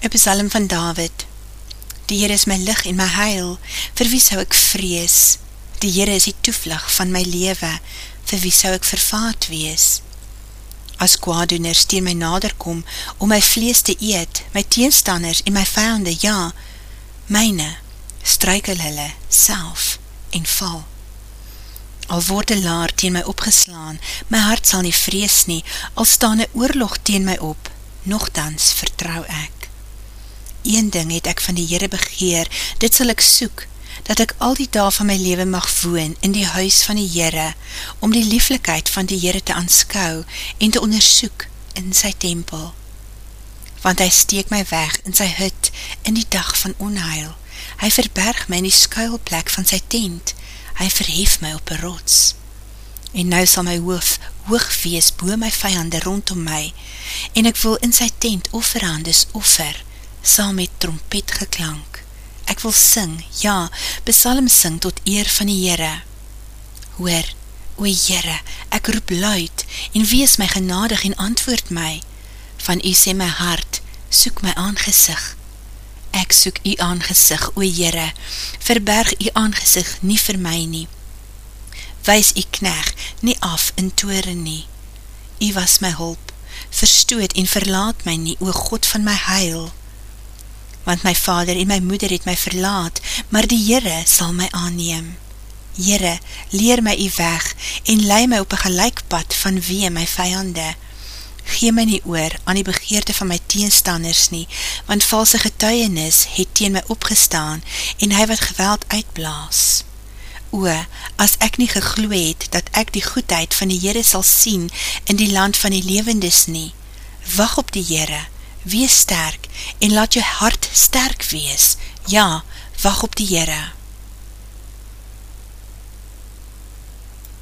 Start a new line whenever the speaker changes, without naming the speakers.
Een psalm van David Die Heer is my lig en my heil, vir wie sou ek vrees? Die Heer is die toevlug van my lewe, vir wie sou ek vervaat wees? As kwaaddoeners teen my nader kom, om my vlees te eet, my teenstanders en my vijande, ja, myne, struikel hulle, self en val. Al word een laar teen my opgeslaan, my hart sal nie vrees nie, al staan een oorlog teen my op, nogthans vertrou ek een ding het ek van die Heere begeer, dit sal ek soek, dat ek al die dag van my leven mag woon in die huis van die Heere, om die lieflikheid van die Heere te aanskou en te ondersoek in sy tempel. Want hy steek my weg in sy hut in die dag van onheil. Hy verberg my in die skuilplek van sy tent. Hy verhef my op een rots. En nou sal my hoof hoog wees boe my vijande rondom my, en ek wil in sy tent offerandes offer, saam met trompet geklank. Ek wil sing, ja, besalm sing tot eer van die Heere. Hoor, o Heere, ek roep luid, en wees my genadig en antwoord my. Van u sê my hart, soek my aangezig. Ek soek u aangezig, o Heere, verberg u aangezig nie vir my nie. Wees u kneg nie af in toren nie. U was my hulp, verstoot en verlaat my nie, o God van my heil want my vader en my moeder het my verlaat, maar die Heere sal my aanneem. Heere, leer my u weg en lei my op een gelijkpad van wee my vijande. Gee my nie oor aan die begeerte van my teenstanders nie, want valse getuienis het teen my opgestaan en hy wat geweld uitblaas. O, as ek nie gegloe het dat ek die goedheid van die Heere sal sien in die land van die levendes nie, wacht op die Heere, wees sterk en laat jou hart sterk wees. Ja, wacht op die Heere.